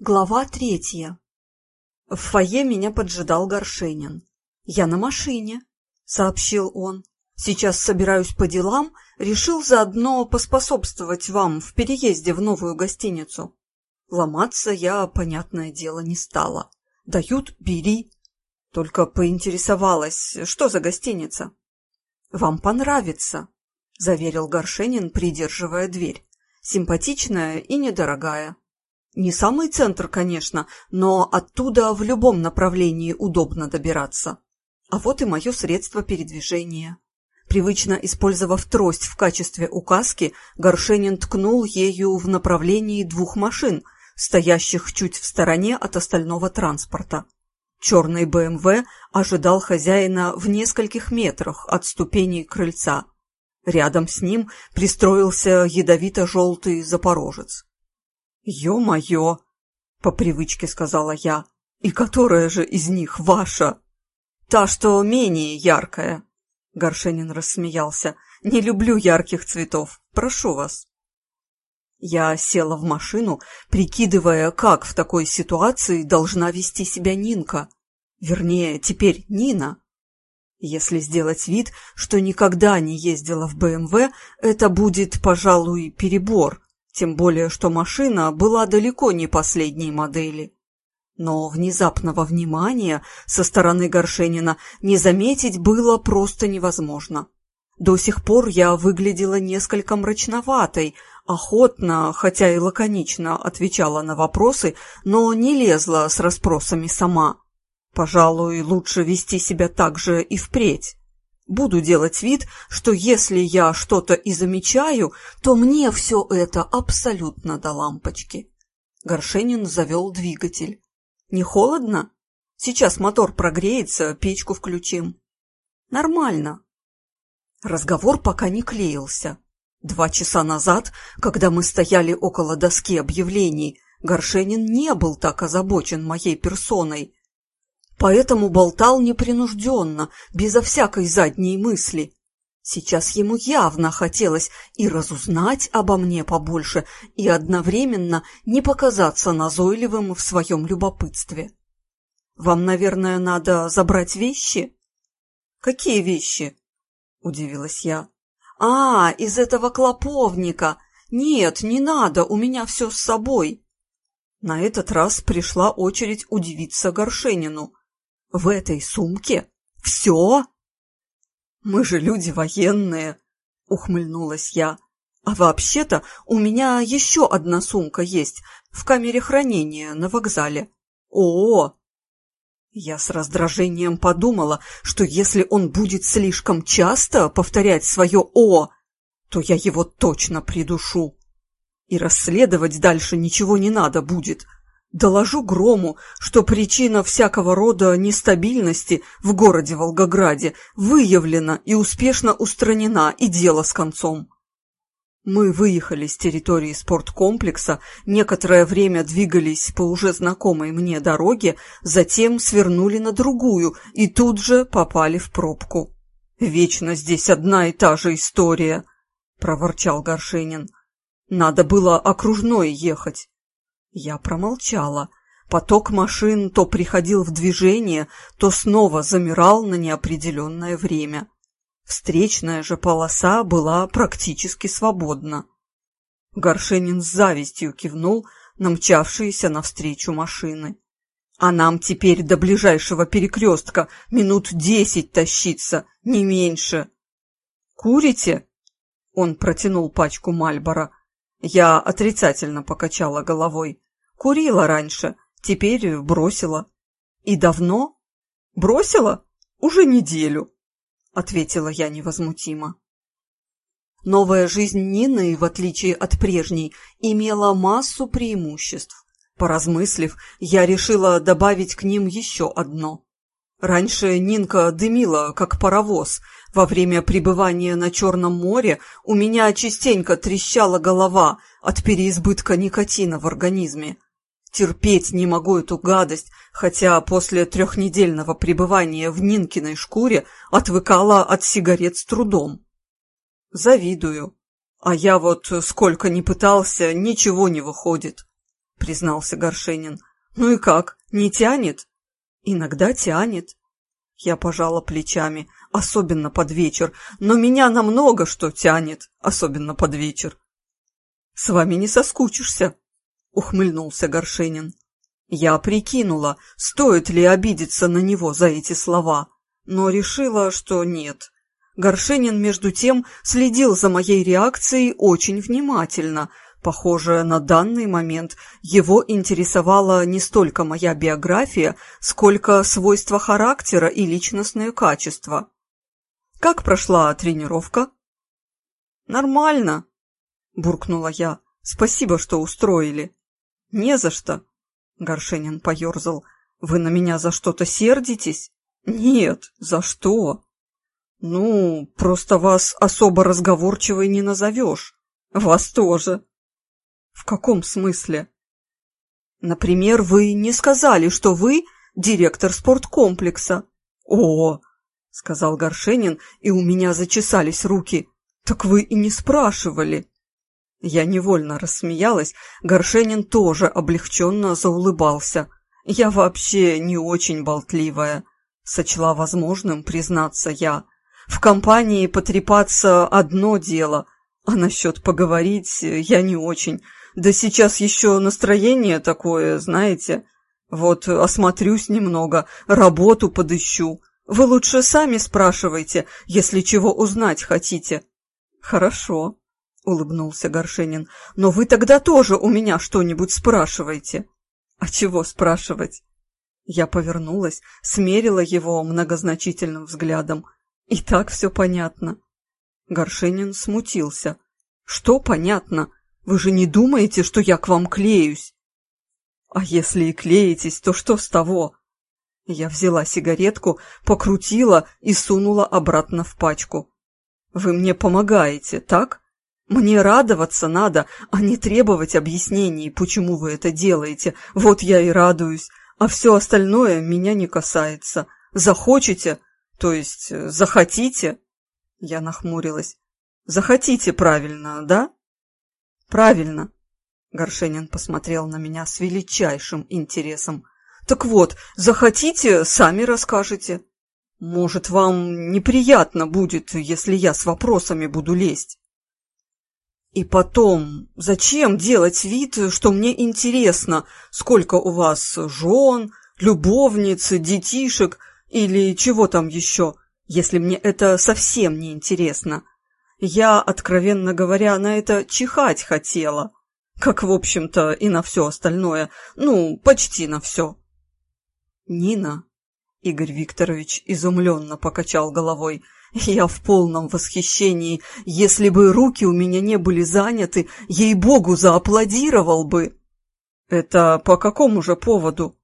Глава третья. В фойе меня поджидал Горшенин. «Я на машине», — сообщил он. «Сейчас собираюсь по делам, решил заодно поспособствовать вам в переезде в новую гостиницу». Ломаться я, понятное дело, не стала. Дают — бери. Только поинтересовалась, что за гостиница. «Вам понравится», — заверил Горшенин, придерживая дверь. «Симпатичная и недорогая». Не самый центр, конечно, но оттуда в любом направлении удобно добираться. А вот и мое средство передвижения. Привычно использовав трость в качестве указки, Горшенин ткнул ею в направлении двух машин, стоящих чуть в стороне от остального транспорта. Черный БМВ ожидал хозяина в нескольких метрах от ступеней крыльца. Рядом с ним пристроился ядовито-желтый запорожец. «Ё-моё!» — по привычке сказала я. «И которая же из них ваша?» «Та, что менее яркая», — Горшенин рассмеялся. «Не люблю ярких цветов. Прошу вас». Я села в машину, прикидывая, как в такой ситуации должна вести себя Нинка. Вернее, теперь Нина. Если сделать вид, что никогда не ездила в БМВ, это будет, пожалуй, перебор тем более что машина была далеко не последней модели. Но внезапного внимания со стороны Горшенина не заметить было просто невозможно. До сих пор я выглядела несколько мрачноватой, охотно, хотя и лаконично отвечала на вопросы, но не лезла с расспросами сама. Пожалуй, лучше вести себя так же и впредь. Буду делать вид, что если я что-то и замечаю, то мне все это абсолютно до лампочки. Горшенин завел двигатель. Не холодно? Сейчас мотор прогреется, печку включим. Нормально. Разговор пока не клеился. Два часа назад, когда мы стояли около доски объявлений, Горшенин не был так озабочен моей персоной, поэтому болтал непринужденно, безо всякой задней мысли. Сейчас ему явно хотелось и разузнать обо мне побольше, и одновременно не показаться назойливым в своем любопытстве. «Вам, наверное, надо забрать вещи?» «Какие вещи?» — удивилась я. «А, из этого клоповника! Нет, не надо, у меня все с собой!» На этот раз пришла очередь удивиться Горшенину. В этой сумке? Все? Мы же люди военные, ухмыльнулась я. А вообще-то у меня еще одна сумка есть в камере хранения на вокзале. О! Я с раздражением подумала, что если он будет слишком часто повторять свое «о», то я его точно придушу. И расследовать дальше ничего не надо будет, Доложу Грому, что причина всякого рода нестабильности в городе Волгограде выявлена и успешно устранена, и дело с концом. Мы выехали с территории спорткомплекса, некоторое время двигались по уже знакомой мне дороге, затем свернули на другую и тут же попали в пробку. «Вечно здесь одна и та же история», — проворчал Горшенин. «Надо было окружной ехать». Я промолчала. Поток машин то приходил в движение, то снова замирал на неопределенное время. Встречная же полоса была практически свободна. Горшенин с завистью кивнул на мчавшиеся навстречу машины. А нам теперь до ближайшего перекрестка минут десять тащиться, не меньше. «Курите?» Он протянул пачку Мальбора. Я отрицательно покачала головой. Курила раньше, теперь бросила. И давно? Бросила? Уже неделю, ответила я невозмутимо. Новая жизнь Нины, в отличие от прежней, имела массу преимуществ. Поразмыслив, я решила добавить к ним еще одно. Раньше Нинка дымила, как паровоз. Во время пребывания на Черном море у меня частенько трещала голова от переизбытка никотина в организме. Терпеть не могу эту гадость, хотя после трехнедельного пребывания в Нинкиной шкуре отвыкала от сигарет с трудом. Завидую. А я вот сколько ни пытался, ничего не выходит. признался Горшенин. «Ну и как, не тянет?» «Иногда тянет». Я пожала плечами, особенно под вечер, но меня намного что тянет, особенно под вечер. «С вами не соскучишься», — ухмыльнулся Горшенин. Я прикинула, стоит ли обидеться на него за эти слова, но решила, что нет. Горшенин, между тем, следил за моей реакцией очень внимательно. Похоже, на данный момент его интересовала не столько моя биография, сколько свойства характера и личностные качества. «Как прошла тренировка?» «Нормально», — буркнула я. «Спасибо, что устроили». «Не за что», — Горшенин поерзал. «Вы на меня за что-то сердитесь?» «Нет, за что?» «Ну, просто вас особо разговорчивой не назовешь. Вас тоже». «В каком смысле?» «Например, вы не сказали, что вы директор спорткомплекса». «О!» — сказал Горшенин, и у меня зачесались руки. «Так вы и не спрашивали». Я невольно рассмеялась, Горшенин тоже облегченно заулыбался. Я вообще не очень болтливая, сочла возможным признаться я. В компании потрепаться одно дело, а насчет поговорить я не очень. Да сейчас еще настроение такое, знаете. Вот осмотрюсь немного, работу подыщу. Вы лучше сами спрашивайте, если чего узнать хотите. Хорошо. — улыбнулся Горшенин. «Но вы тогда тоже у меня что-нибудь спрашиваете». «А чего спрашивать?» Я повернулась, смерила его многозначительным взглядом. «И так все понятно». Горшенин смутился. «Что понятно? Вы же не думаете, что я к вам клеюсь?» «А если и клеитесь, то что с того?» Я взяла сигаретку, покрутила и сунула обратно в пачку. «Вы мне помогаете, так?» Мне радоваться надо, а не требовать объяснений, почему вы это делаете. Вот я и радуюсь, а все остальное меня не касается. Захочете, то есть э, захотите?» Я нахмурилась. «Захотите правильно, да?» «Правильно», — Горшенин посмотрел на меня с величайшим интересом. «Так вот, захотите, сами расскажете. Может, вам неприятно будет, если я с вопросами буду лезть?» И потом, зачем делать вид, что мне интересно, сколько у вас жен, любовниц, детишек или чего там еще, если мне это совсем не интересно? Я, откровенно говоря, на это чихать хотела. Как, в общем-то, и на все остальное. Ну, почти на все. Нина, Игорь Викторович изумленно покачал головой, — я в полном восхищении. Если бы руки у меня не были заняты, ей-богу, зааплодировал бы. Это по какому же поводу?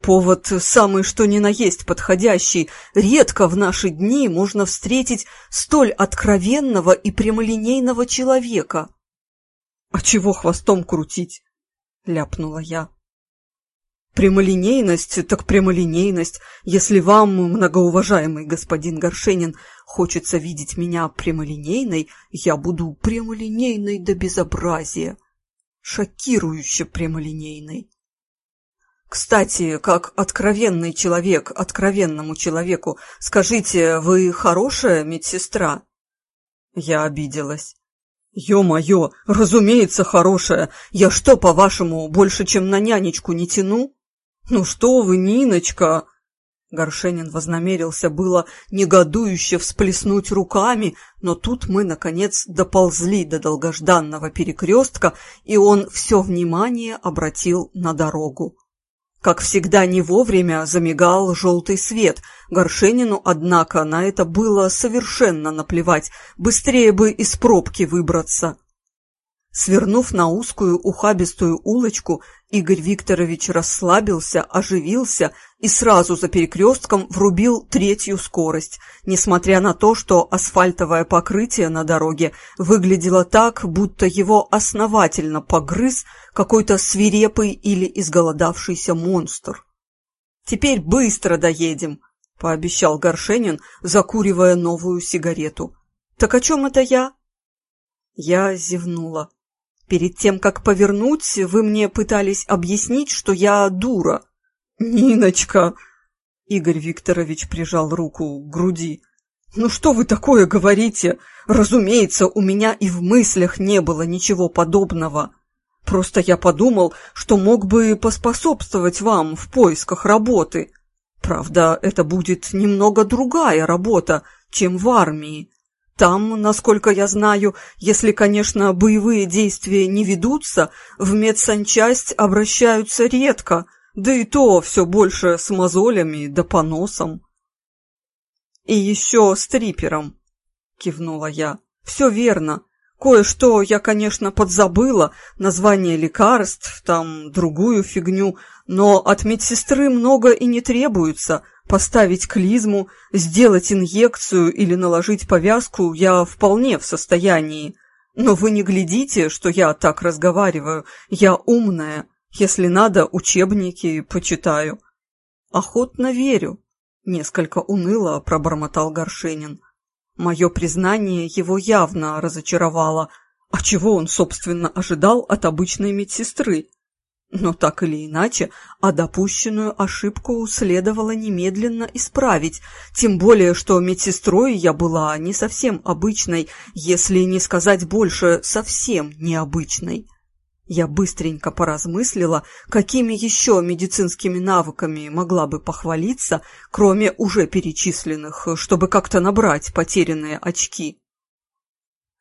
Повод самый что ни на есть подходящий. Редко в наши дни можно встретить столь откровенного и прямолинейного человека. — А чего хвостом крутить? — ляпнула я. Прямолинейность, так прямолинейность. Если вам, многоуважаемый господин Горшенин, хочется видеть меня прямолинейной, я буду прямолинейной до безобразия. Шокирующе прямолинейной. Кстати, как откровенный человек откровенному человеку, скажите, вы хорошая медсестра? Я обиделась. Ё-моё, разумеется, хорошая. Я что, по-вашему, больше, чем на нянечку не тяну? «Ну что вы, Ниночка!» Горшенин вознамерился было негодующе всплеснуть руками, но тут мы, наконец, доползли до долгожданного перекрестка, и он все внимание обратил на дорогу. Как всегда, не вовремя замигал желтый свет. Горшенину, однако, на это было совершенно наплевать, быстрее бы из пробки выбраться. Свернув на узкую ухабистую улочку, Игорь Викторович расслабился, оживился и сразу за перекрестком врубил третью скорость, несмотря на то, что асфальтовое покрытие на дороге выглядело так, будто его основательно погрыз какой-то свирепый или изголодавшийся монстр. «Теперь быстро доедем», — пообещал Горшенин, закуривая новую сигарету. «Так о чем это я?» Я зевнула. Перед тем, как повернуть, вы мне пытались объяснить, что я дура. Ниночка! Игорь Викторович прижал руку к груди. Ну что вы такое говорите? Разумеется, у меня и в мыслях не было ничего подобного. Просто я подумал, что мог бы поспособствовать вам в поисках работы. Правда, это будет немного другая работа, чем в армии. Там, насколько я знаю, если, конечно, боевые действия не ведутся, в медсанчасть обращаются редко, да и то все больше с мозолями да поносом. «И еще с трипером», — кивнула я. «Все верно. Кое-что я, конечно, подзабыла, название лекарств, там другую фигню, но от медсестры много и не требуется, Поставить клизму, сделать инъекцию или наложить повязку я вполне в состоянии. Но вы не глядите, что я так разговариваю. Я умная. Если надо, учебники почитаю. Охотно верю. Несколько уныло пробормотал Горшенин. Мое признание его явно разочаровало. А чего он, собственно, ожидал от обычной медсестры? Но так или иначе, а допущенную ошибку следовало немедленно исправить, тем более, что медсестрой я была не совсем обычной, если не сказать больше, совсем необычной. Я быстренько поразмыслила, какими еще медицинскими навыками могла бы похвалиться, кроме уже перечисленных, чтобы как-то набрать потерянные очки.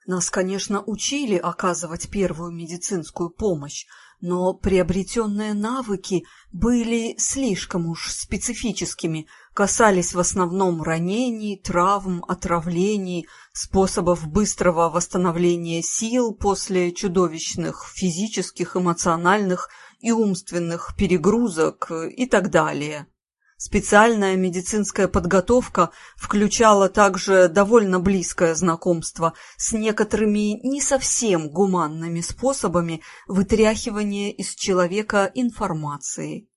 Нас, конечно, учили оказывать первую медицинскую помощь, но приобретенные навыки были слишком уж специфическими, касались в основном ранений, травм, отравлений, способов быстрого восстановления сил после чудовищных физических, эмоциональных и умственных перегрузок и так далее. Специальная медицинская подготовка включала также довольно близкое знакомство с некоторыми не совсем гуманными способами вытряхивания из человека информации.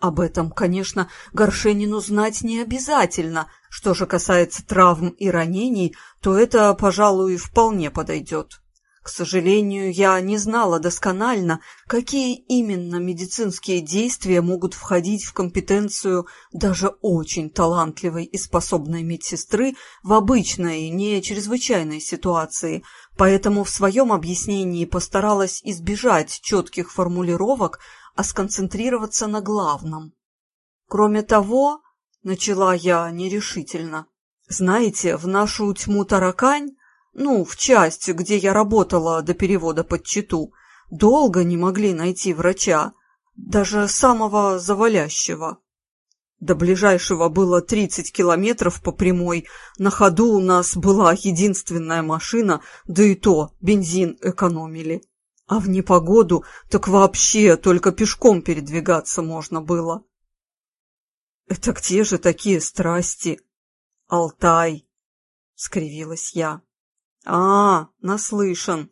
Об этом, конечно, Горшенину знать не обязательно. Что же касается травм и ранений, то это, пожалуй, вполне подойдет. К сожалению, я не знала досконально, какие именно медицинские действия могут входить в компетенцию даже очень талантливой и способной медсестры в обычной, не чрезвычайной ситуации, поэтому в своем объяснении постаралась избежать четких формулировок, а сконцентрироваться на главном. Кроме того, начала я нерешительно, знаете, в нашу тьму таракань ну, в части, где я работала до перевода под читу, долго не могли найти врача, даже самого завалящего. До ближайшего было 30 километров по прямой, на ходу у нас была единственная машина, да и то бензин экономили. А в непогоду так вообще только пешком передвигаться можно было. «Это где же такие страсти?» «Алтай», — скривилась я. «А, наслышан».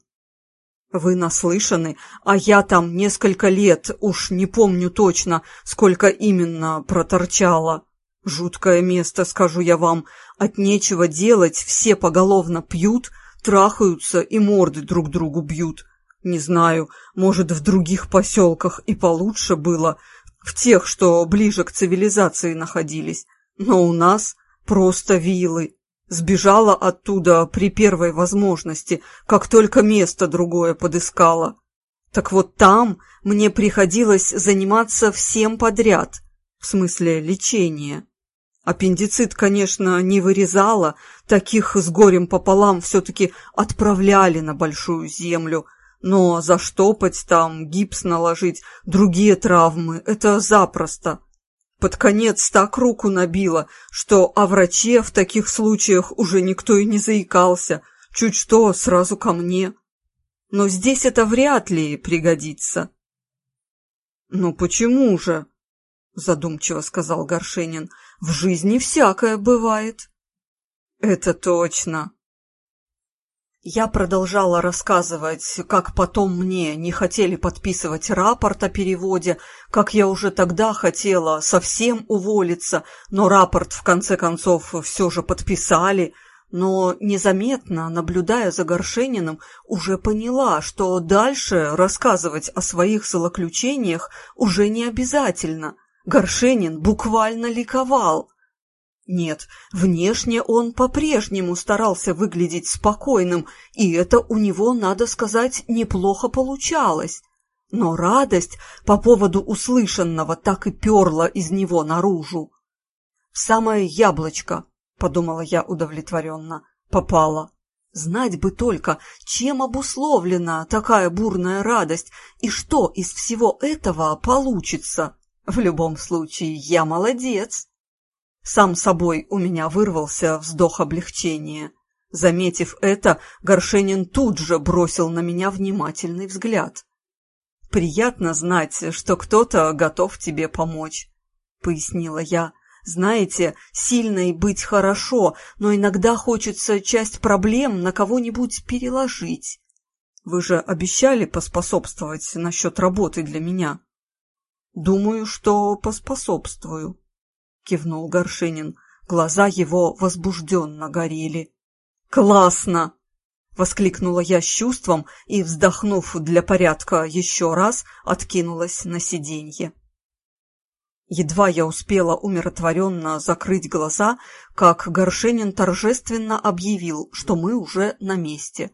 «Вы наслышаны, а я там несколько лет, уж не помню точно, сколько именно проторчала. Жуткое место, скажу я вам, от нечего делать, все поголовно пьют, трахаются и морды друг другу бьют. Не знаю, может, в других поселках и получше было, в тех, что ближе к цивилизации находились, но у нас просто вилы. Сбежала оттуда при первой возможности, как только место другое подыскала. Так вот там мне приходилось заниматься всем подряд, в смысле лечения. Аппендицит, конечно, не вырезала, таких с горем пополам все-таки отправляли на большую землю, но заштопать там, гипс наложить, другие травмы – это запросто. Под конец так руку набила, что о враче в таких случаях уже никто и не заикался, чуть что сразу ко мне. Но здесь это вряд ли пригодится. «Ну почему же?» — задумчиво сказал Горшенин. «В жизни всякое бывает». «Это точно», я продолжала рассказывать, как потом мне не хотели подписывать рапорт о переводе, как я уже тогда хотела совсем уволиться, но рапорт в конце концов все же подписали, но незаметно, наблюдая за Горшениным, уже поняла, что дальше рассказывать о своих злоключениях уже не обязательно. Горшенин буквально ликовал. Нет, внешне он по-прежнему старался выглядеть спокойным, и это у него, надо сказать, неплохо получалось. Но радость по поводу услышанного так и перла из него наружу. «Самое яблочко», — подумала я удовлетворенно, — «попала». Знать бы только, чем обусловлена такая бурная радость и что из всего этого получится. В любом случае, я молодец. Сам собой у меня вырвался вздох облегчения. Заметив это, Горшенин тут же бросил на меня внимательный взгляд. «Приятно знать, что кто-то готов тебе помочь», — пояснила я. «Знаете, сильной быть хорошо, но иногда хочется часть проблем на кого-нибудь переложить. Вы же обещали поспособствовать насчет работы для меня?» «Думаю, что поспособствую», — кивнул Горшинин. Глаза его возбужденно горели. «Классно!» — воскликнула я с чувством и, вздохнув для порядка еще раз, откинулась на сиденье. Едва я успела умиротворенно закрыть глаза, как Горшенин торжественно объявил, что мы уже на месте.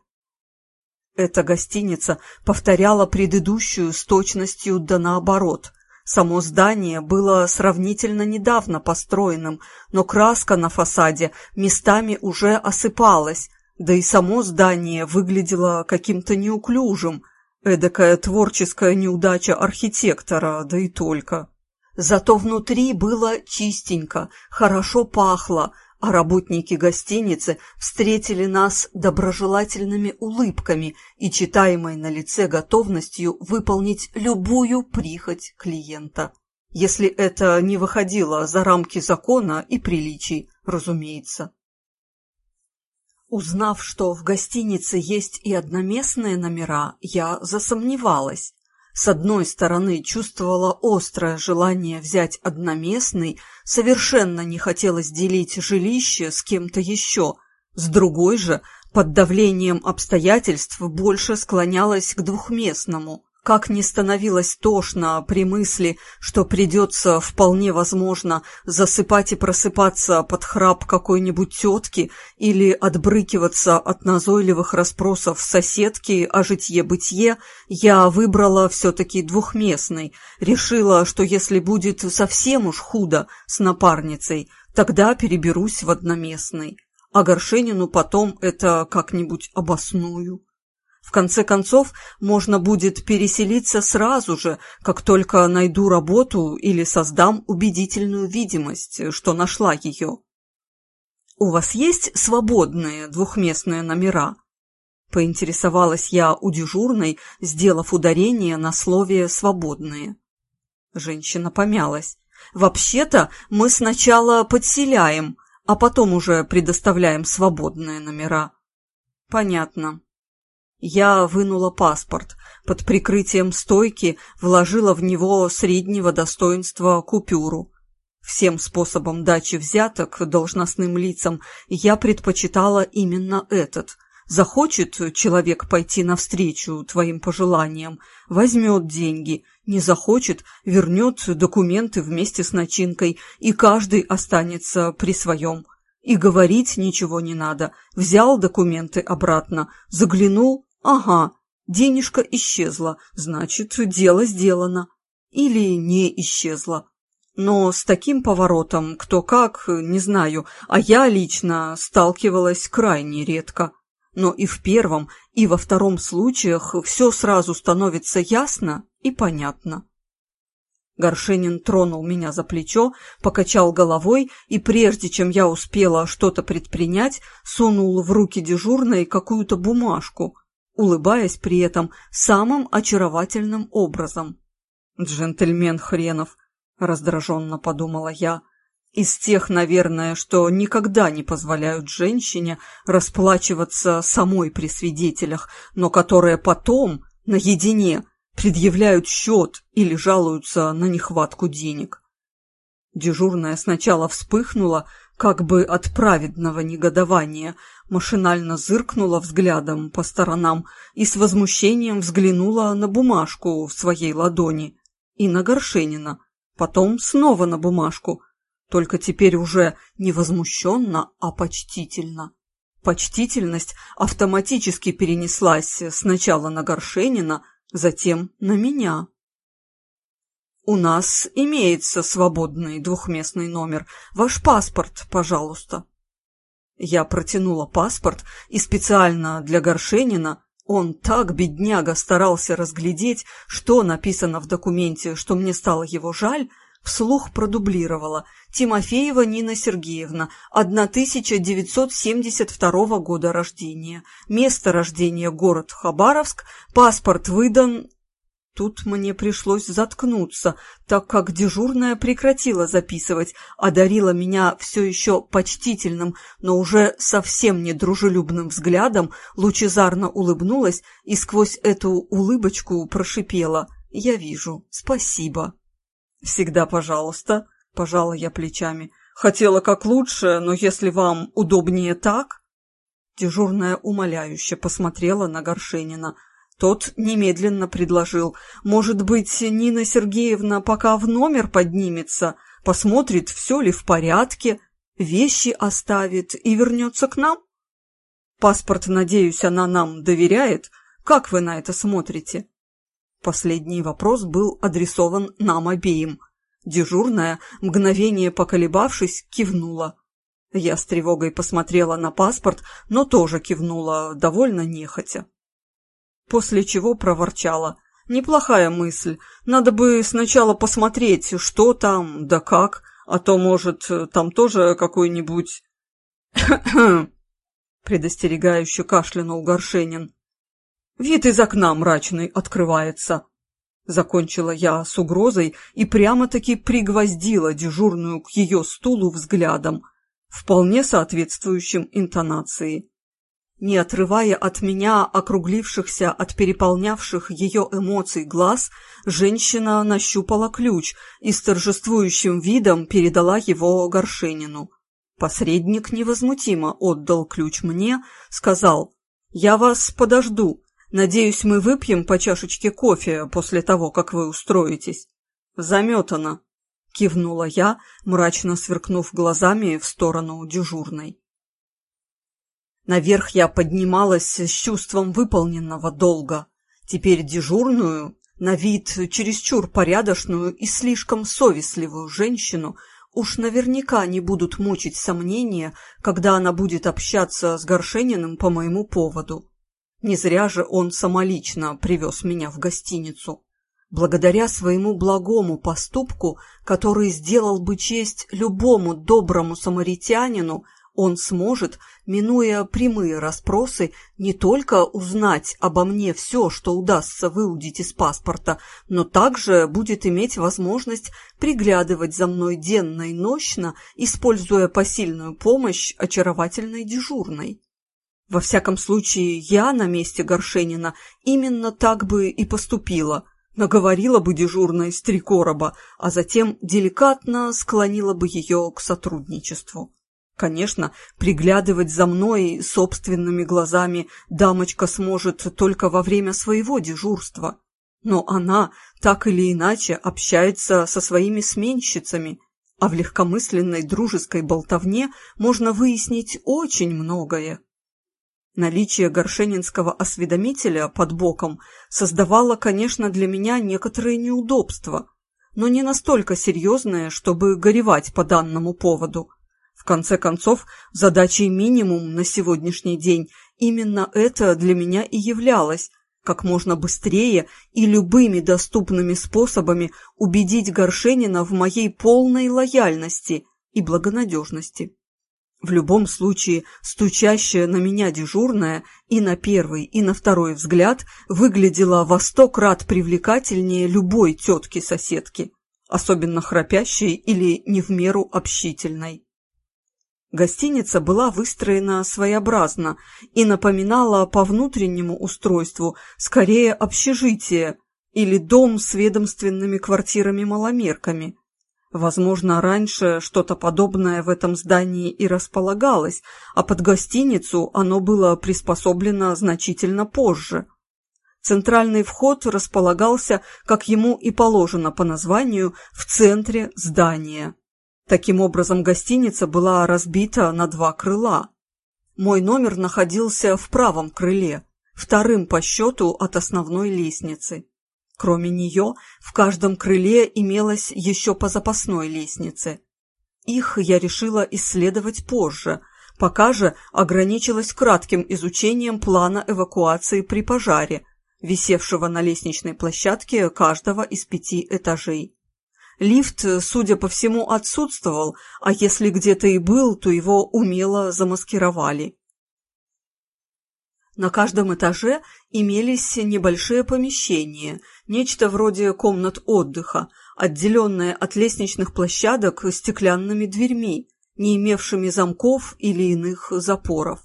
Эта гостиница повторяла предыдущую с точностью да наоборот. Само здание было сравнительно недавно построенным, но краска на фасаде местами уже осыпалась, да и само здание выглядело каким-то неуклюжим, эдакая творческая неудача архитектора, да и только. Зато внутри было чистенько, хорошо пахло, а работники гостиницы встретили нас доброжелательными улыбками и читаемой на лице готовностью выполнить любую прихоть клиента. Если это не выходило за рамки закона и приличий, разумеется. Узнав, что в гостинице есть и одноместные номера, я засомневалась. С одной стороны, чувствовала острое желание взять одноместный, совершенно не хотелось делить жилище с кем-то еще. С другой же, под давлением обстоятельств больше склонялась к двухместному. Как ни становилось тошно при мысли, что придется, вполне возможно, засыпать и просыпаться под храп какой-нибудь тетки или отбрыкиваться от назойливых расспросов соседки о житье-бытие, я выбрала все-таки двухместный. Решила, что если будет совсем уж худо с напарницей, тогда переберусь в одноместный. А Горшенину потом это как-нибудь обосную. В конце концов, можно будет переселиться сразу же, как только найду работу или создам убедительную видимость, что нашла ее. «У вас есть свободные двухместные номера?» Поинтересовалась я у дежурной, сделав ударение на слове «свободные». Женщина помялась. «Вообще-то мы сначала подселяем, а потом уже предоставляем свободные номера». «Понятно», я вынула паспорт. Под прикрытием стойки вложила в него среднего достоинства купюру. Всем способом дачи взяток должностным лицам я предпочитала именно этот. Захочет человек пойти навстречу твоим пожеланиям, возьмет деньги, не захочет, вернет документы вместе с начинкой, и каждый останется при своем. И говорить ничего не надо. Взял документы обратно, заглянул, Ага, денежка исчезла, значит, дело сделано. Или не исчезла. Но с таким поворотом кто как, не знаю, а я лично сталкивалась крайне редко. Но и в первом, и во втором случаях все сразу становится ясно и понятно. Горшенин тронул меня за плечо, покачал головой и, прежде чем я успела что-то предпринять, сунул в руки дежурной какую-то бумажку, улыбаясь при этом самым очаровательным образом. «Джентльмен хренов!» — раздраженно подумала я. «Из тех, наверное, что никогда не позволяют женщине расплачиваться самой при свидетелях, но которые потом, наедине, предъявляют счет или жалуются на нехватку денег». Дежурная сначала вспыхнула, как бы от праведного негодования, машинально зыркнула взглядом по сторонам и с возмущением взглянула на бумажку в своей ладони и на Горшенина, потом снова на бумажку, только теперь уже не возмущенно, а почтительно. Почтительность автоматически перенеслась сначала на Горшенина, затем на меня. «У нас имеется свободный двухместный номер. Ваш паспорт, пожалуйста». Я протянула паспорт, и специально для Горшенина он так, бедняга, старался разглядеть, что написано в документе, что мне стало его жаль, вслух продублировала. Тимофеева Нина Сергеевна, 1972 года рождения. Место рождения город Хабаровск, паспорт выдан Тут мне пришлось заткнуться, так как дежурная прекратила записывать, одарила меня все еще почтительным, но уже совсем недружелюбным взглядом, лучезарно улыбнулась и сквозь эту улыбочку прошипела «Я вижу, спасибо». «Всегда пожалуйста», — пожала я плечами. «Хотела как лучше, но если вам удобнее так...» Дежурная умоляюще посмотрела на Горшенина — тот немедленно предложил. «Может быть, Нина Сергеевна пока в номер поднимется, посмотрит, все ли в порядке, вещи оставит и вернется к нам? Паспорт, надеюсь, она нам доверяет. Как вы на это смотрите?» Последний вопрос был адресован нам обеим. Дежурная, мгновение поколебавшись, кивнула. Я с тревогой посмотрела на паспорт, но тоже кивнула, довольно нехотя после чего проворчала. «Неплохая мысль. Надо бы сначала посмотреть, что там, да как, а то, может, там тоже какой-нибудь...» предостерегающе кашлянул Горшенин. «Вид из окна мрачный открывается». Закончила я с угрозой и прямо-таки пригвоздила дежурную к ее стулу взглядом, вполне соответствующим интонации. Не отрывая от меня округлившихся от переполнявших ее эмоций глаз, женщина нащупала ключ и с торжествующим видом передала его Горшенину. Посредник невозмутимо отдал ключ мне, сказал «Я вас подожду. Надеюсь, мы выпьем по чашечке кофе после того, как вы устроитесь». «Заметано», — кивнула я, мрачно сверкнув глазами в сторону дежурной. Наверх я поднималась с чувством выполненного долга. Теперь дежурную, на вид чересчур порядочную и слишком совестливую женщину уж наверняка не будут мучить сомнения, когда она будет общаться с Горшениным по моему поводу. Не зря же он самолично привез меня в гостиницу. Благодаря своему благому поступку, который сделал бы честь любому доброму самаритянину, он сможет, минуя прямые расспросы, не только узнать обо мне все, что удастся выудить из паспорта, но также будет иметь возможность приглядывать за мной денно и нощно, используя посильную помощь очаровательной дежурной. Во всяком случае, я на месте Горшенина именно так бы и поступила – наговорила бы дежурной с три короба, а затем деликатно склонила бы ее к сотрудничеству. Конечно, приглядывать за мной собственными глазами дамочка сможет только во время своего дежурства. Но она так или иначе общается со своими сменщицами, а в легкомысленной дружеской болтовне можно выяснить очень многое. Наличие горшенинского осведомителя под боком создавало, конечно, для меня некоторые неудобства, но не настолько серьезные, чтобы горевать по данному поводу – в конце концов, задачей минимум на сегодняшний день именно это для меня и являлось как можно быстрее и любыми доступными способами убедить Горшенина в моей полной лояльности и благонадежности. В любом случае, стучащая на меня дежурная и на первый, и на второй взгляд выглядела во сто крат привлекательнее любой тетки-соседки, особенно храпящей или не в меру общительной. Гостиница была выстроена своеобразно и напоминала по внутреннему устройству скорее общежитие или дом с ведомственными квартирами-маломерками. Возможно, раньше что-то подобное в этом здании и располагалось, а под гостиницу оно было приспособлено значительно позже. Центральный вход располагался, как ему и положено по названию, в центре здания. Таким образом, гостиница была разбита на два крыла. Мой номер находился в правом крыле, вторым по счету от основной лестницы. Кроме нее, в каждом крыле имелось еще по запасной лестнице. Их я решила исследовать позже, пока же ограничилась кратким изучением плана эвакуации при пожаре, висевшего на лестничной площадке каждого из пяти этажей. Лифт, судя по всему, отсутствовал, а если где-то и был, то его умело замаскировали. На каждом этаже имелись небольшие помещения, нечто вроде комнат отдыха, отделенные от лестничных площадок стеклянными дверьми, не имевшими замков или иных запоров.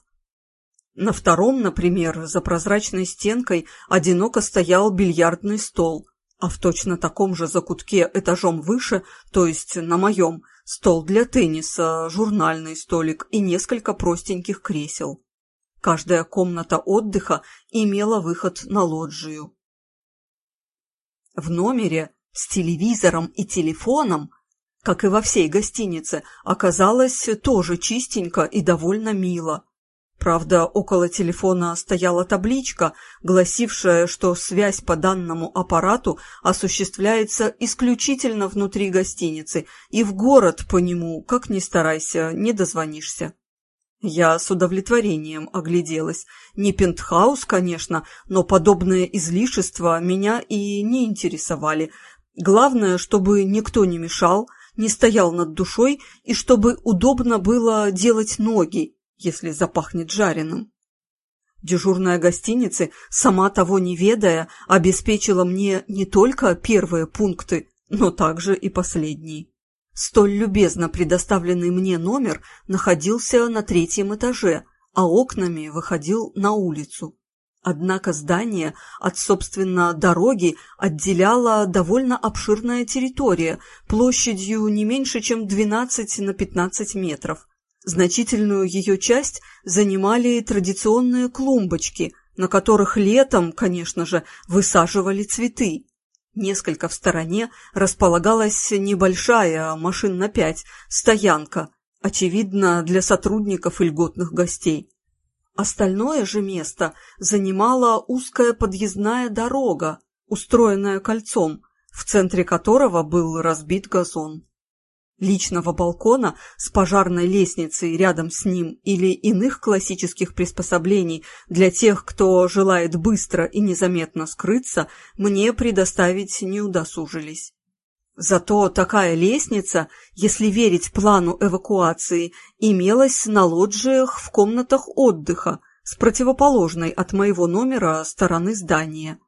На втором, например, за прозрачной стенкой одиноко стоял бильярдный стол, а в точно таком же закутке этажом выше, то есть на моем, стол для тенниса, журнальный столик и несколько простеньких кресел. Каждая комната отдыха имела выход на лоджию. В номере с телевизором и телефоном, как и во всей гостинице, оказалось тоже чистенько и довольно мило. Правда, около телефона стояла табличка, гласившая, что связь по данному аппарату осуществляется исключительно внутри гостиницы, и в город по нему, как ни старайся, не дозвонишься. Я с удовлетворением огляделась. Не пентхаус, конечно, но подобные излишества меня и не интересовали. Главное, чтобы никто не мешал, не стоял над душой и чтобы удобно было делать ноги, если запахнет жареным. Дежурная гостиницы, сама того не ведая, обеспечила мне не только первые пункты, но также и последние. Столь любезно предоставленный мне номер находился на третьем этаже, а окнами выходил на улицу. Однако здание от, собственно, дороги отделяла довольно обширная территория, площадью не меньше, чем 12 на 15 метров. Значительную ее часть занимали традиционные клумбочки, на которых летом, конечно же, высаживали цветы. Несколько в стороне располагалась небольшая, машин на пять, стоянка, очевидно, для сотрудников и льготных гостей. Остальное же место занимала узкая подъездная дорога, устроенная кольцом, в центре которого был разбит газон. Личного балкона с пожарной лестницей рядом с ним или иных классических приспособлений для тех, кто желает быстро и незаметно скрыться, мне предоставить не удосужились. Зато такая лестница, если верить плану эвакуации, имелась на лоджиях в комнатах отдыха с противоположной от моего номера стороны здания.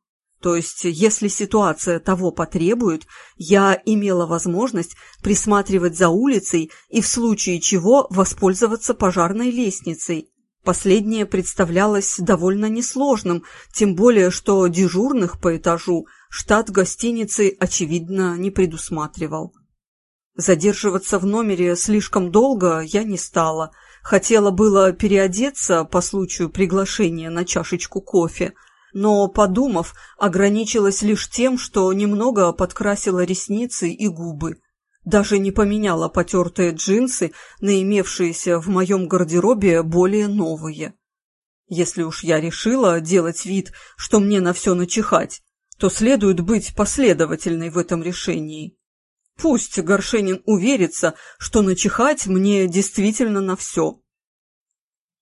То есть, если ситуация того потребует, я имела возможность присматривать за улицей и в случае чего воспользоваться пожарной лестницей. Последнее представлялось довольно несложным, тем более, что дежурных по этажу штат гостиницы, очевидно, не предусматривал. Задерживаться в номере слишком долго я не стала. Хотела было переодеться по случаю приглашения на чашечку кофе – но, подумав, ограничилась лишь тем, что немного подкрасила ресницы и губы. Даже не поменяла потертые джинсы на имевшиеся в моем гардеробе более новые. Если уж я решила делать вид, что мне на все начихать, то следует быть последовательной в этом решении. Пусть Горшенин уверится, что начихать мне действительно на все.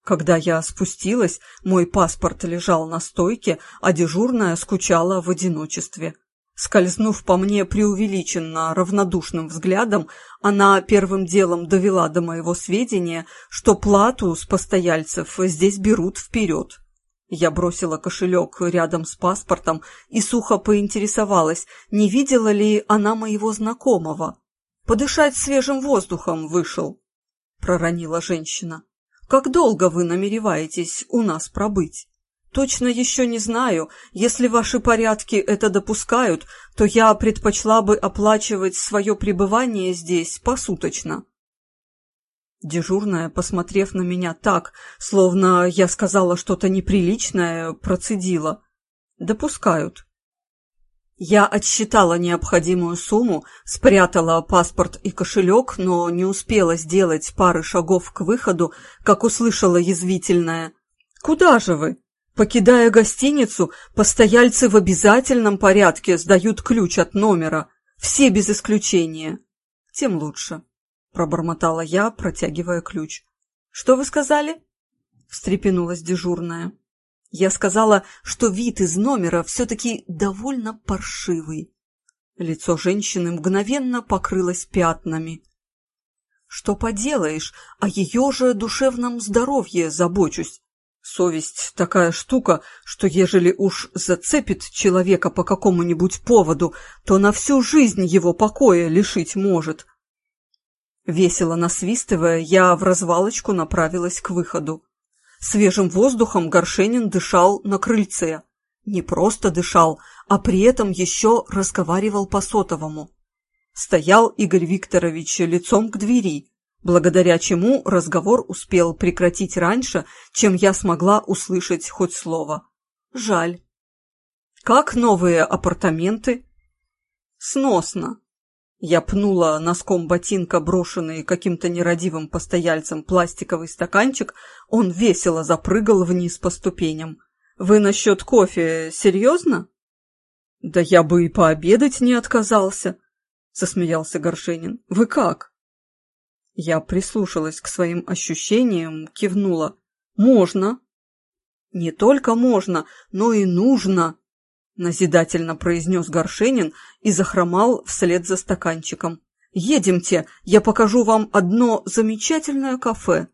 Когда я спустилась, мой паспорт лежал на стойке, а дежурная скучала в одиночестве. Скользнув по мне преувеличенно равнодушным взглядом, она первым делом довела до моего сведения, что плату с постояльцев здесь берут вперед. Я бросила кошелек рядом с паспортом и сухо поинтересовалась, не видела ли она моего знакомого. «Подышать свежим воздухом вышел», — проронила женщина. Как долго вы намереваетесь у нас пробыть? Точно еще не знаю. Если ваши порядки это допускают, то я предпочла бы оплачивать свое пребывание здесь посуточно. Дежурная, посмотрев на меня так, словно я сказала что-то неприличное, процедила. Допускают. Я отсчитала необходимую сумму, спрятала паспорт и кошелек, но не успела сделать пары шагов к выходу, как услышала язвительное. «Куда же вы?» Покидая гостиницу, постояльцы в обязательном порядке сдают ключ от номера. Все без исключения. Тем лучше, — пробормотала я, протягивая ключ. — Что вы сказали? — встрепенулась дежурная. Я сказала, что вид из номера все-таки довольно паршивый. Лицо женщины мгновенно покрылось пятнами. Что поделаешь, о ее же душевном здоровье забочусь. Совесть такая штука, что ежели уж зацепит человека по какому-нибудь поводу, то на всю жизнь его покоя лишить может. Весело насвистывая, я в развалочку направилась к выходу. Свежим воздухом Горшенин дышал на крыльце. Не просто дышал, а при этом еще разговаривал по сотовому. Стоял Игорь Викторович лицом к двери, благодаря чему разговор успел прекратить раньше, чем я смогла услышать хоть слово. Жаль. Как новые апартаменты? Сносно. Я пнула носком ботинка, брошенный каким-то нерадивым постояльцем пластиковый стаканчик, он весело запрыгал вниз по ступеням. «Вы насчет кофе серьезно?» «Да я бы и пообедать не отказался», — засмеялся Горшенин. «Вы как?» Я прислушалась к своим ощущениям, кивнула. «Можно». «Не только можно, но и нужно», — назидательно произнес Горшенин и захромал вслед за стаканчиком. «Едемте, я покажу вам одно замечательное кафе».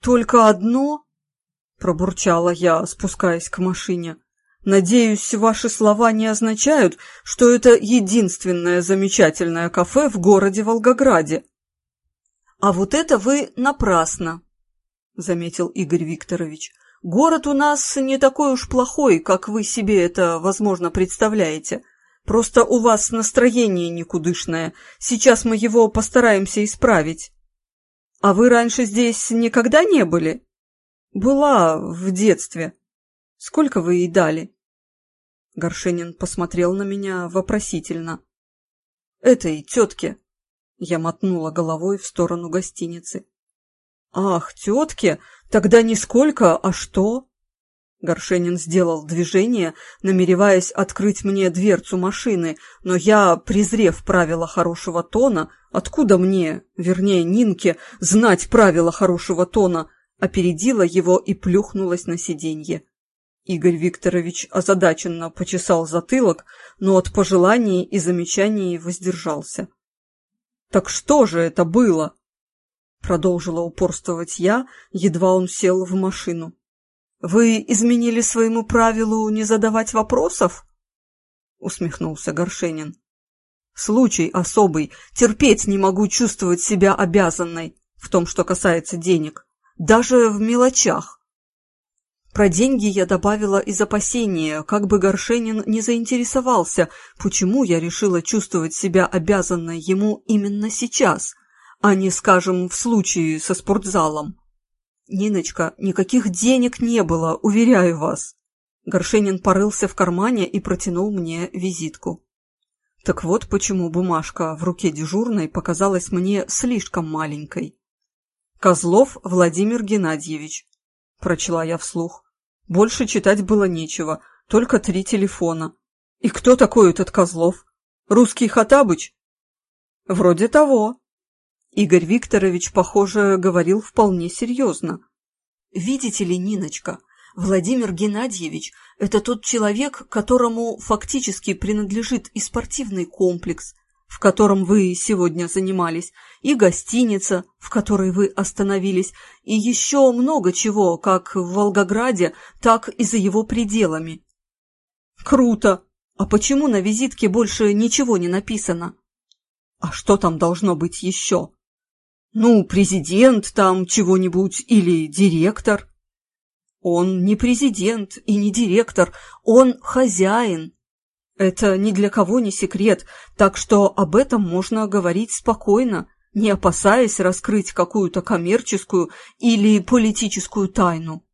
«Только одно?» — пробурчала я, спускаясь к машине. «Надеюсь, ваши слова не означают, что это единственное замечательное кафе в городе Волгограде». «А вот это вы напрасно», — заметил Игорь Викторович. «Город у нас не такой уж плохой, как вы себе это, возможно, представляете. Просто у вас настроение никудышное. Сейчас мы его постараемся исправить». «А вы раньше здесь никогда не были?» «Была в детстве. Сколько вы ей дали?» Горшенин посмотрел на меня вопросительно. «Этой тетке», я мотнула головой в сторону гостиницы. «Ах, тетки, тогда не сколько, а что?» Горшенин сделал движение, намереваясь открыть мне дверцу машины, но я, презрев правила хорошего тона, откуда мне, вернее Нинке, знать правила хорошего тона, опередила его и плюхнулась на сиденье. Игорь Викторович озадаченно почесал затылок, но от пожеланий и замечаний воздержался. «Так что же это было?» Продолжила упорствовать я, едва он сел в машину. «Вы изменили своему правилу не задавать вопросов?» Усмехнулся Горшенин. «Случай особый. Терпеть не могу чувствовать себя обязанной в том, что касается денег. Даже в мелочах. Про деньги я добавила из опасения, как бы Горшенин не заинтересовался, почему я решила чувствовать себя обязанной ему именно сейчас, а не, скажем, в случае со спортзалом. «Ниночка, никаких денег не было, уверяю вас!» Горшенин порылся в кармане и протянул мне визитку. Так вот почему бумажка в руке дежурной показалась мне слишком маленькой. «Козлов Владимир Геннадьевич», прочла я вслух. Больше читать было нечего, только три телефона. И кто такой этот Козлов? Русский Хатабыч? Вроде того. Игорь Викторович, похоже, говорил вполне серьезно. Видите ли, Ниночка, Владимир Геннадьевич – это тот человек, которому фактически принадлежит и спортивный комплекс, в котором вы сегодня занимались, и гостиница, в которой вы остановились, и еще много чего, как в Волгограде, так и за его пределами. Круто! А почему на визитке больше ничего не написано? А что там должно быть еще? Ну, президент там чего-нибудь или директор. Он не президент и не директор, он хозяин. Это ни для кого не секрет, так что об этом можно говорить спокойно, не опасаясь раскрыть какую-то коммерческую или политическую тайну.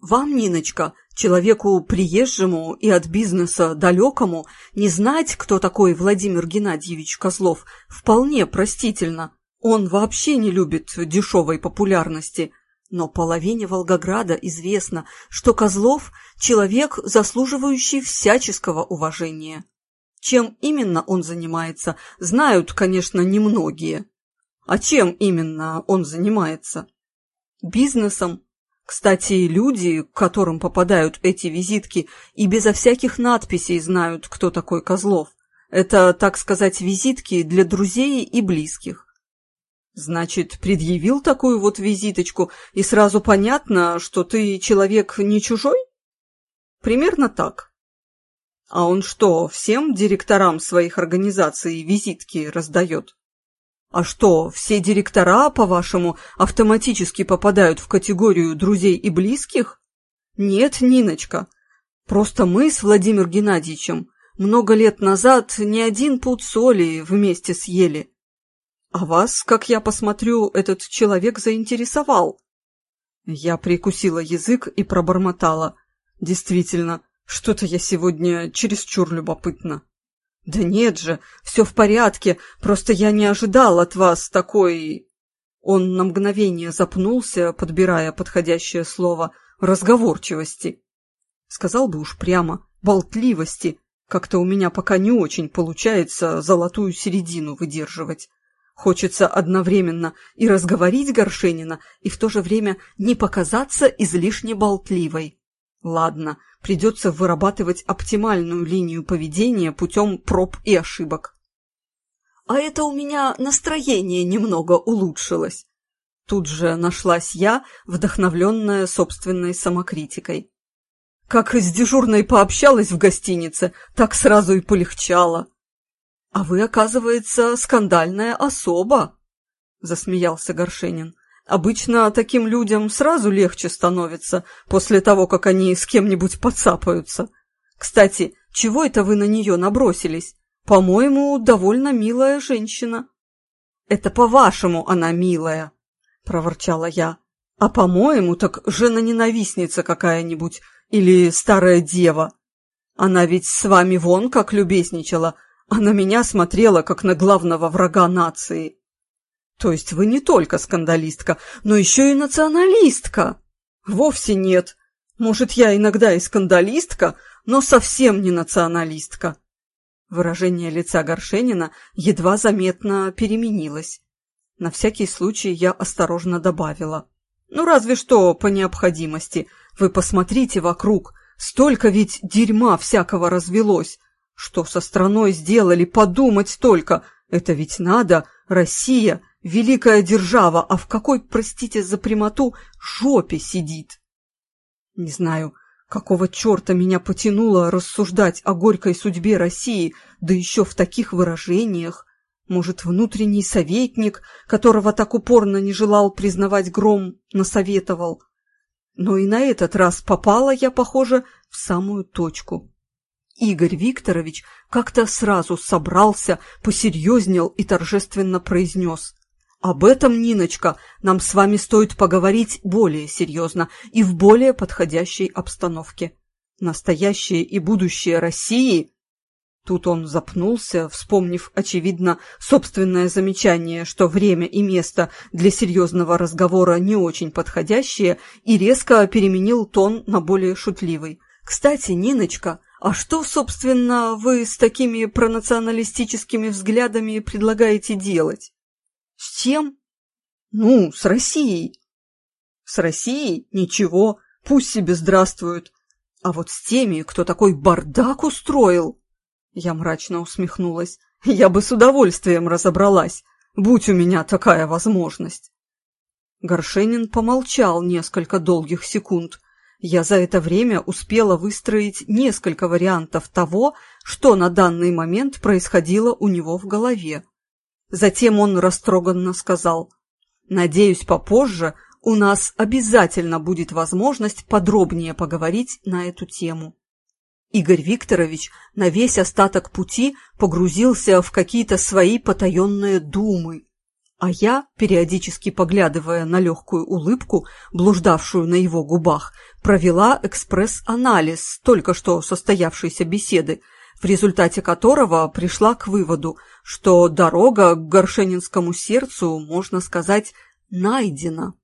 Вам, Ниночка, человеку приезжему и от бизнеса далекому, не знать, кто такой Владимир Геннадьевич Козлов, вполне простительно. Он вообще не любит дешевой популярности. Но половине Волгограда известно, что Козлов – человек, заслуживающий всяческого уважения. Чем именно он занимается, знают, конечно, немногие. А чем именно он занимается? Бизнесом. Кстати, люди, к которым попадают эти визитки, и безо всяких надписей знают, кто такой Козлов. Это, так сказать, визитки для друзей и близких. Значит, предъявил такую вот визиточку, и сразу понятно, что ты человек не чужой? Примерно так. А он что, всем директорам своих организаций визитки раздает? А что, все директора, по-вашему, автоматически попадают в категорию друзей и близких? Нет, Ниночка. Просто мы с Владимиром Геннадьевичем много лет назад не один пуд соли вместе съели. А вас, как я посмотрю, этот человек заинтересовал. Я прикусила язык и пробормотала. Действительно, что-то я сегодня чересчур любопытна. Да нет же, все в порядке, просто я не ожидал от вас такой... Он на мгновение запнулся, подбирая подходящее слово «разговорчивости». Сказал бы уж прямо «болтливости». Как-то у меня пока не очень получается золотую середину выдерживать. Хочется одновременно и разговорить Горшенина, и в то же время не показаться излишне болтливой. Ладно, придется вырабатывать оптимальную линию поведения путем проб и ошибок. А это у меня настроение немного улучшилось. Тут же нашлась я, вдохновленная собственной самокритикой. Как с дежурной пообщалась в гостинице, так сразу и полегчало. «А вы, оказывается, скандальная особа!» — засмеялся Горшенин. «Обычно таким людям сразу легче становится после того, как они с кем-нибудь подцапаются. Кстати, чего это вы на нее набросились? По-моему, довольно милая женщина». «Это по-вашему она милая», — проворчала я. «А по-моему, так жена-ненавистница какая-нибудь или старая дева. Она ведь с вами вон как любезничала, а на меня смотрела, как на главного врага нации. То есть вы не только скандалистка, но еще и националистка? Вовсе нет. Может, я иногда и скандалистка, но совсем не националистка. Выражение лица Горшенина едва заметно переменилось. На всякий случай я осторожно добавила. Ну, разве что по необходимости. Вы посмотрите вокруг. Столько ведь дерьма всякого развелось. Что со страной сделали, подумать только. Это ведь надо, Россия, великая держава, а в какой, простите за прямоту, жопе сидит? Не знаю, какого черта меня потянуло рассуждать о горькой судьбе России, да еще в таких выражениях. Может, внутренний советник, которого так упорно не желал признавать гром, насоветовал. Но и на этот раз попала я, похоже, в самую точку. Игорь Викторович как-то сразу собрался, посерьезнел и торжественно произнес. «Об этом, Ниночка, нам с вами стоит поговорить более серьезно и в более подходящей обстановке. Настоящее и будущее России...» Тут он запнулся, вспомнив, очевидно, собственное замечание, что время и место для серьезного разговора не очень подходящие, и резко переменил тон на более шутливый. «Кстати, Ниночка, а что, собственно, вы с такими пронационалистическими взглядами предлагаете делать? С чем? Ну, с Россией. С Россией? Ничего, пусть себе здравствуют. А вот с теми, кто такой бардак устроил... Я мрачно усмехнулась. Я бы с удовольствием разобралась, будь у меня такая возможность. Горшенин помолчал несколько долгих секунд, я за это время успела выстроить несколько вариантов того, что на данный момент происходило у него в голове. Затем он растроганно сказал, «Надеюсь, попозже у нас обязательно будет возможность подробнее поговорить на эту тему. Игорь Викторович на весь остаток пути погрузился в какие-то свои потаенные думы, а я, периодически поглядывая на легкую улыбку, блуждавшую на его губах, провела экспресс-анализ только что состоявшейся беседы, в результате которого пришла к выводу, что дорога к горшенинскому сердцу, можно сказать, найдена.